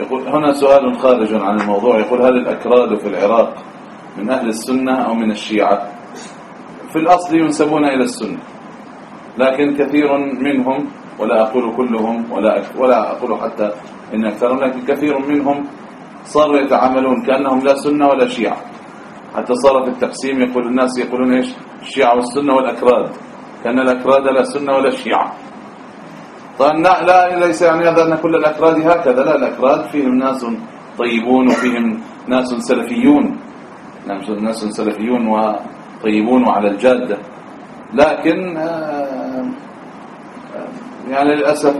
يقول هنا سؤال خارج عن الموضوع. يقول هل الأكراد في العراق من أهل السنة أو من الشيعة؟ في الأصل ينسبون إلى السنة لكن كثير منهم ولا أقول كلهم ولا ولا أقول حتى إن أكثرهم لكن كثير منهم صاروا يتعاملون كأنهم لا سنة ولا شيعة. حتى صار في التقسيم يقول الناس يقولون إيش؟ الشيعة والسنة والأكراد كأن الأكراد لا سنة ولا شيعة. طبعا لا, لا ليس يعني هذا أن كل الأكراد هكذا لا الأكراد فيهم ناس طيبون وفيهم ناس سلفيون. ناس سلفيون وطيبون وعلى الجادة لكن آه، يعني للأسف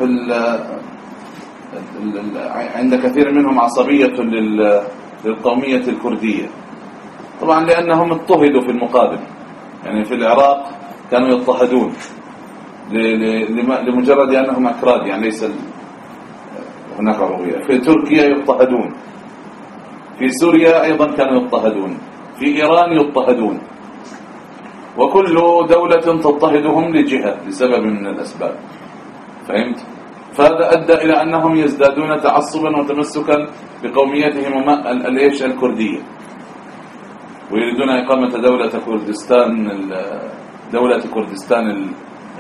عند كثير منهم عصبية للقومية الكردية. طبعا لأنهم اضطهدوا في المقابل. يعني في العراق كانوا يضطهدون. لمجرد أنهم أكراد يعني ليس هناك عربية في تركيا يضطهدون. في سوريا أيضا كانوا يضطهدون. في إيران يضطهدون. وكل دولة تضطهدهم لجهة لسبب من الأسباب. فهمت؟ فهذا أدى إلى أنهم يزدادون تعصبا وتمسكا بقوميتهم الايش الكردية. ويريدون إقامة دولة كردستان دولة كردستان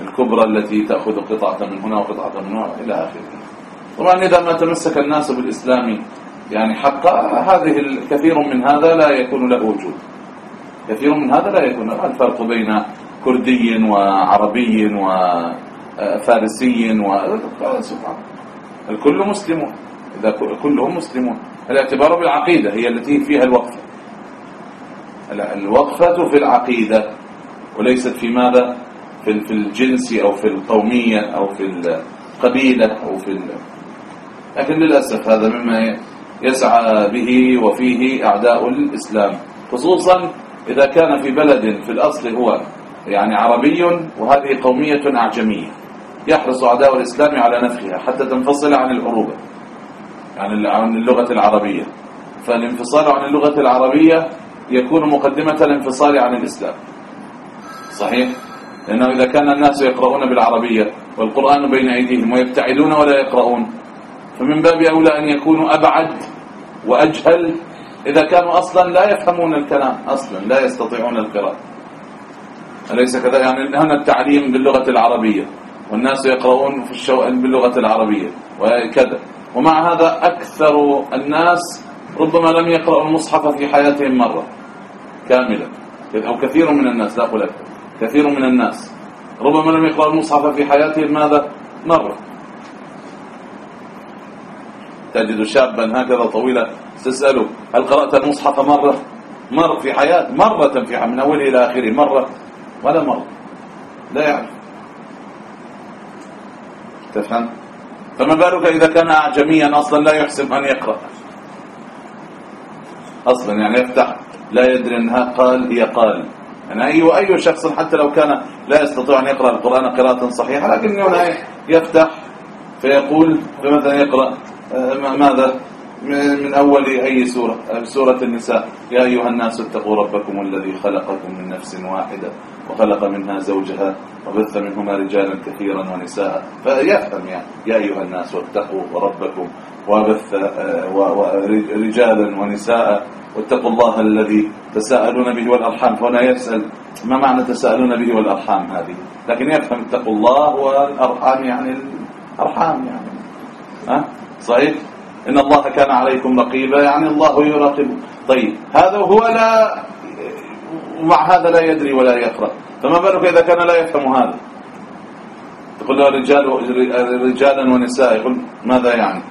الكبرى التي تأخذ قطعة من هنا وقطعة من هنا إلى آخره. طبعا إذا ما تمسك الناس بالإسلام يعني حقا هذه الكثير من هذا لا يكون له وجود. كثير من هذا لا يكون الفرق بين كردي وعربي وفارسي و سبحان. الكل مسلمون إذا كلهم مسلمون الاعتبار بالعقيدة هي التي فيها الوقفة. الوقفة في العقيدة وليست في ماذا؟ في في الجنس أو في القومية أو في القبيلة أو في لكن للأسف هذا مما يسعى به وفيه أعداء الإسلام خصوصا إذا كان في بلد في الأصل هو يعني عربي وهذه قومية أعجمية يحرص أعداء الإسلام على نفخها حتى تنفصل عن العروبة يعني عن اللغة العربية. فالانفصال عن اللغة العربية يكون مقدمة الانفصال عن الإسلام. صحيح؟ لأنه إذا كان الناس يقرؤون بالعربية والقرآن بين أيديهم ويبتعدون ولا يقرؤون فمن باب أولى أن يكونوا أبعد وأجهل إذا كانوا أصلا لا يفهمون الكلام أصلا لا يستطيعون القراءة. أليس كذا؟ يعني هنا التعليم باللغة العربية والناس يقرؤون في الشو... باللغة العربية وكذا ومع هذا أكثر الناس ربما لم يقرأوا المصحف في حياتهم مرة كاملة أو كثير من الناس لا أقول أكثر. كثير من الناس. ربما لم يقرأ المصحف في حياتهم ماذا؟ مرة. تجد شابا هكذا طويلا تسأله هل قرأت المصحف مرة؟ مر في حياة مرة في من أوله إلى آخره مرة ولا مرة. لا يعرف. تفهم؟ فما بالك إذا كان أعجميا أصلا لا يحسن أن يقرأ. أصلا يعني يفتح لا يدري أنها قال هي قال. يعني أي أي شخص حتى لو كان لا يستطيع أن يقرأ القرآن قراءة صحيحة لكن يفتح فيقول فمثلا يقرأ آه، ماذا؟ من أول أي سورة؟ آه، سورة النساء. يا أيها الناس اتقوا ربكم الذي خلقكم من نفس واحدة وخلق منها زوجها وبث منهما رجالا كثيرا ونساء. فيفهم يعني. يا أيها الناس واتقوا ربكم وبث آه، رجالا ونساء واتقوا الله الذي تساءلون به والأرحام. فهنا يسأل ما معنى تساءلون به والأرحام هذه؟ لكن يفهم اتقوا الله والأرحام يعني الأرحام يعني. ها؟ صحيح؟ إن الله كان عليكم رقيبا يعني الله يراقب. طيب هذا هو لا ومع هذا لا يدري ولا يقرأ فما بالك إذا كان لا يفهم هذا؟ تقول رجال رجالا ونساء يقول ماذا يعني؟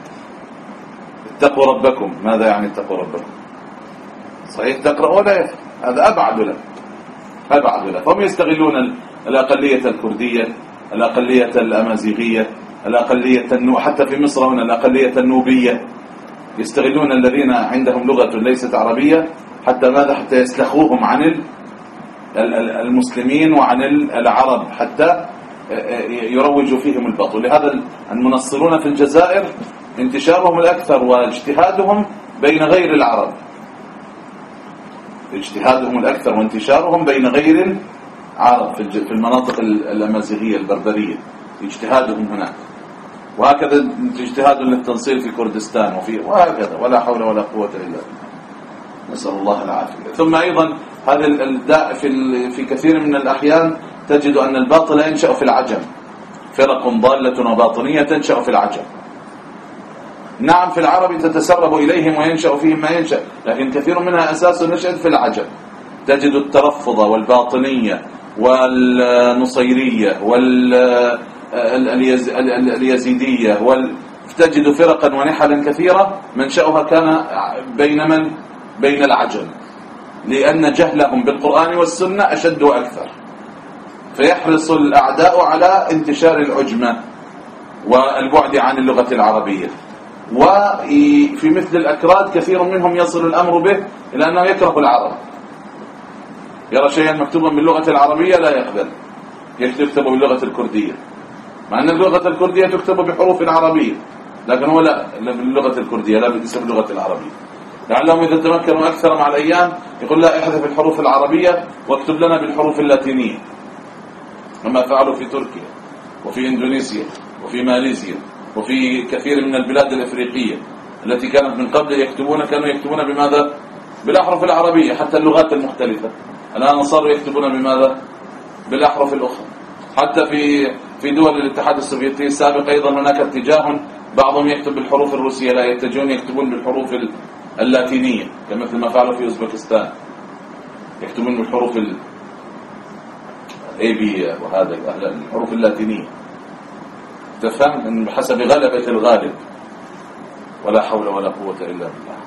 اتقوا ربكم. ماذا يعني اتقوا ربكم؟ صحيح؟ يفهم هذا أبعد له. أبعد له. فهم يستغلون الأقلية الكردية الأقلية الأمازيغية الأقلية النو حتى في مصر هنا الأقلية النوبية. يستغلون الذين عندهم لغة ليست عربية. حتى ماذا؟ حتى يسلخوهم عن المسلمين وعن العرب. حتى يروجوا فيهم الباطل لهذا المنصرون في الجزائر انتشارهم الأكثر واجتهادهم بين غير العرب. اجتهادهم الأكثر وانتشارهم بين غير عرب في المناطق الأمازيغية البربرية. اجتهادهم هناك. وهكذا اجتهاد للتنصير في كردستان وفي وهكذا. ولا حول ولا قوة إلا بالله. نسأل الله العافية. ثم أيضا هذا الداء في في كثير من الأحيان تجد أن الباطل ينشأ في العجم. فرق ضالة وباطنية تنشأ في العجم. نعم في العرب تتسرب إليهم وينشأ فيهم ما ينشأ لكن كثير منها أساس نشأت في العجم. تجد الترفض والباطنية والنصيرية واليزيدية تجد فرقا ونحلا كثيرة منشأها كان بين من؟ بين العجم. لأن جهلهم بالقرآن والسنة أشد وأكثر. فيحرص الأعداء على انتشار العجمة والبعد عن اللغة العربية. وفي مثل الأكراد كثير منهم يصل الأمر به إلى أنه يكره العرب. يرى شيئا مكتوبا باللغة العربية لا يقبل. يكتب باللغة الكردية. مع أن اللغة الكردية تكتب بحروف عربية لكن هو لا باللغة الكردية لا باسم اللغة العربية. لعلهم إذا تمكنوا أكثر مع الأيام يقول لا أحذف الحروف العربية واكتب لنا بالحروف اللاتينية. كما فعلوا في تركيا وفي إندونيسيا وفي ماليزيا وفي كثير من البلاد الإفريقية التي كانت من قبل يكتبون كانوا يكتبون بماذا؟ بالأحرف العربية حتى اللغات المختلفة. الآن صاروا يكتبون بماذا؟ بالأحرف الأخرى. حتى في في دول الاتحاد السوفيتي السابق أيضا هناك اتجاه بعضهم يكتب بالحروف الروسية لا يتجهون يكتبون بالحروف اللاتينية كمثل ما فعلوا في أوزبكستان. يكتبون بالحروف ال اي بي وهذا الحروف تفهم بحسب غلبة الغالب. ولا حول ولا قوة إلا بالله.